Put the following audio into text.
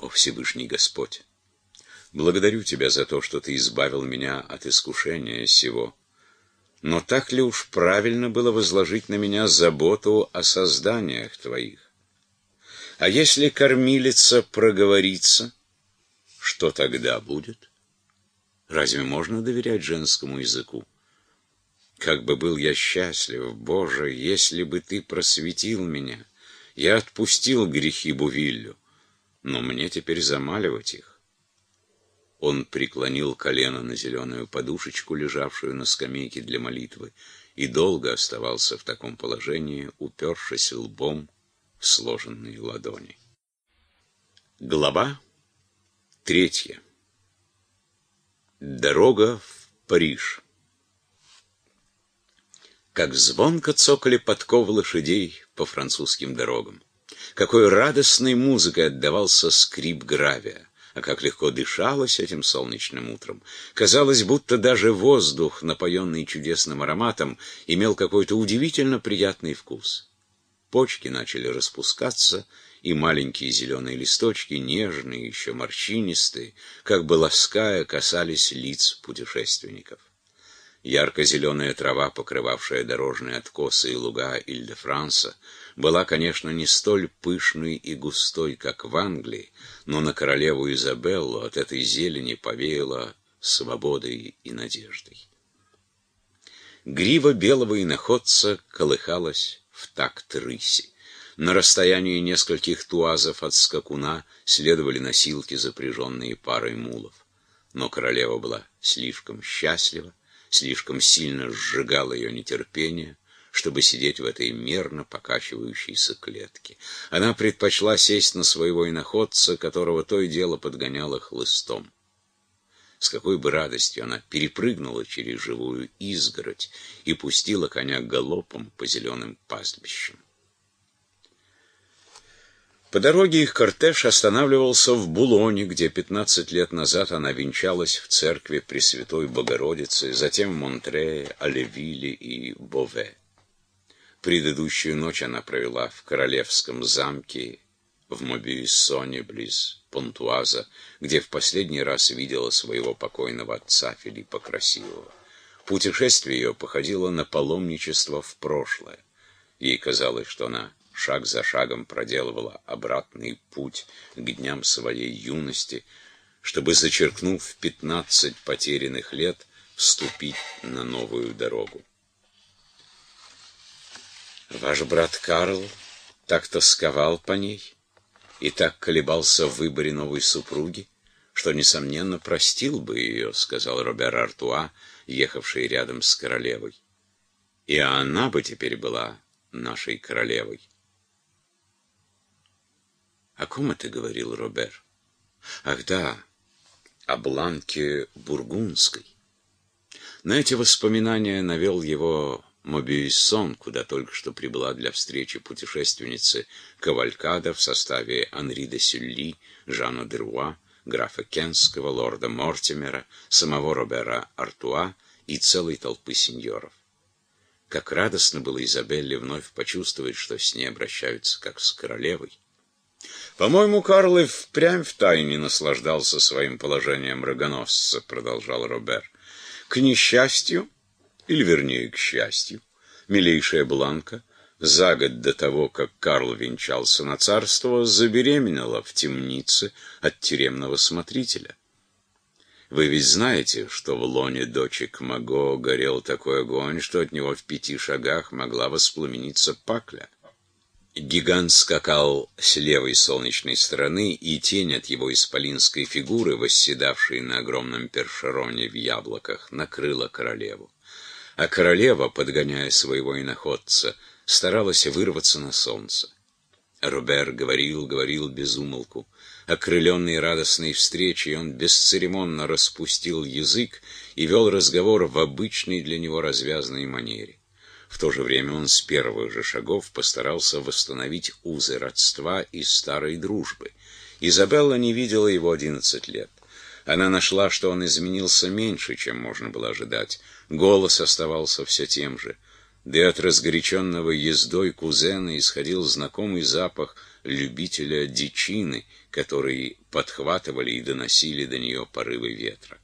О Всевышний Господь! Благодарю Тебя за то, что Ты избавил меня от искушения сего. Но так ли уж правильно было возложить на меня заботу о созданиях Твоих? А если кормилица проговорится, что тогда будет? Разве можно доверять женскому языку? Как бы был я счастлив, Боже, если бы Ты просветил меня. Я отпустил грехи Бувиллю, но мне теперь замаливать их. Он преклонил колено на зеленую подушечку, лежавшую на скамейке для молитвы, и долго оставался в таком положении, упершись лбом в сложенные ладони. Глава третья. Дорога в Париж. Как звонко цокали подковы лошадей по французским дорогам. Какой радостной музыкой отдавался скрип гравия а как легко дышалось этим солнечным утром. Казалось, будто даже воздух, напоенный чудесным ароматом, имел какой-то удивительно приятный вкус. Почки начали распускаться, и маленькие зеленые листочки, нежные, еще морщинистые, как бы лаская, касались лиц путешественников. Ярко-зеленая трава, покрывавшая дорожные откосы и луга Иль-де-Франса, была, конечно, не столь пышной и густой, как в Англии, но на королеву Изабеллу от этой зелени повеяло свободой и надеждой. Грива белого иноходца колыхалась в такт рыси. На расстоянии нескольких туазов от скакуна следовали носилки, запряженные парой мулов. Но королева была слишком счастлива, слишком сильно сжигало ее нетерпение, чтобы сидеть в этой мерно покачивающейся клетке. Она предпочла сесть на своего иноходца, которого то и дело подгоняло хлыстом. С какой бы радостью она перепрыгнула через живую изгородь и пустила коня галопом по зеленым пастбищам. По дороге их кортеж останавливался в Булоне, где 15 лет назад она венчалась в церкви Пресвятой Богородицы, затем в Монтрее, Алевиле и Бове. Предыдущую ночь она провела в Королевском замке в Мобиуссоне близ Понтуаза, где в последний раз видела своего покойного отца Филиппа Красивого. Путешествие ее походило на паломничество в прошлое. Ей казалось, что она шаг за шагом проделывала обратный путь к дням своей юности, чтобы, зачеркнув пятнадцать потерянных лет, вступить на новую дорогу. Ваш брат Карл так тосковал по ней и так колебался в выборе новой супруги, что, несомненно, простил бы ее, сказал Робер Артуа, ехавший рядом с королевой. И она бы теперь была нашей королевой. О ком это говорил Робер? Ах да, о Бланке Бургундской. На эти воспоминания навел его Мобиюссон, куда только что прибыла для встречи путешественницы Кавалькада в составе Анри де Сюлли, Жана Деруа, графа Кенского, лорда Мортимера, самого Робера Артуа и целой толпы сеньоров. Как радостно было Изабелле вновь почувствовать, что с ней обращаются как с королевой. По-моему, Карл и впрямь втайне наслаждался своим положением рогоносца, продолжал Робер. К несчастью, или вернее к счастью, милейшая Бланка за год до того, как Карл венчался на царство, забеременела в темнице от тюремного смотрителя. Вы ведь знаете, что в лоне дочек Маго горел такой огонь, что от него в пяти шагах могла воспламениться пакля. Гигант скакал с левой солнечной стороны, и тень от его исполинской фигуры, восседавшей на огромном першероне в яблоках, накрыла королеву. А королева, подгоняя своего иноходца, старалась вырваться на солнце. Робер говорил, говорил без умолку. Окрыленный радостной встречей, он бесцеремонно распустил язык и вел разговор в обычной для него развязной манере. В то же время он с первых же шагов постарался восстановить узы родства и старой дружбы. Изабелла не видела его одиннадцать лет. Она нашла, что он изменился меньше, чем можно было ожидать. Голос оставался все тем же. Да и от разгоряченного ездой кузена исходил знакомый запах любителя дичины, который подхватывали и доносили до нее порывы ветра.